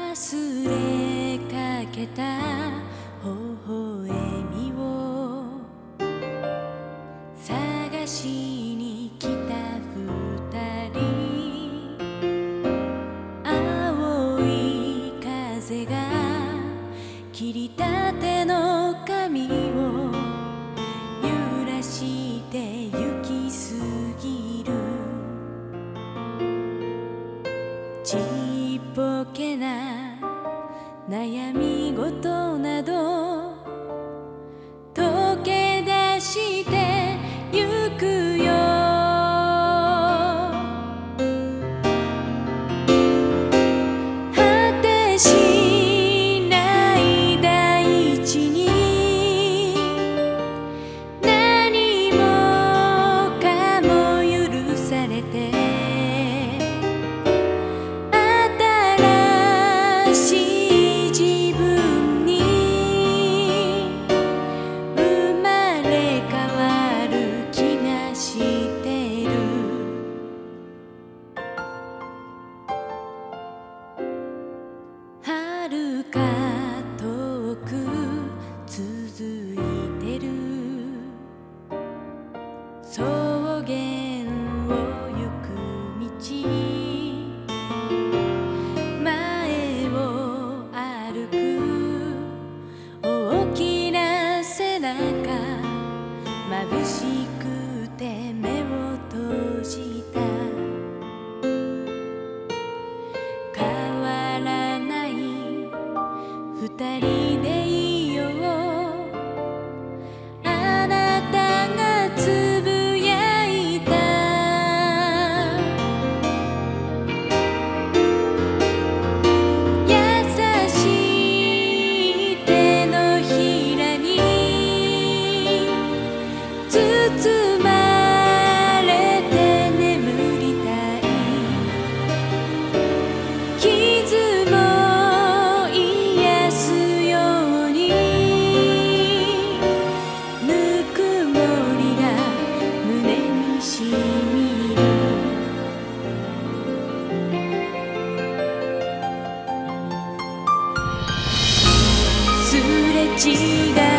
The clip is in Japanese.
忘れかけた微笑みを探しに来た二人。青い風が切りたての髪を揺らしちっぽけな悩み事など草原を行く道前を歩く大きな背中眩しく違う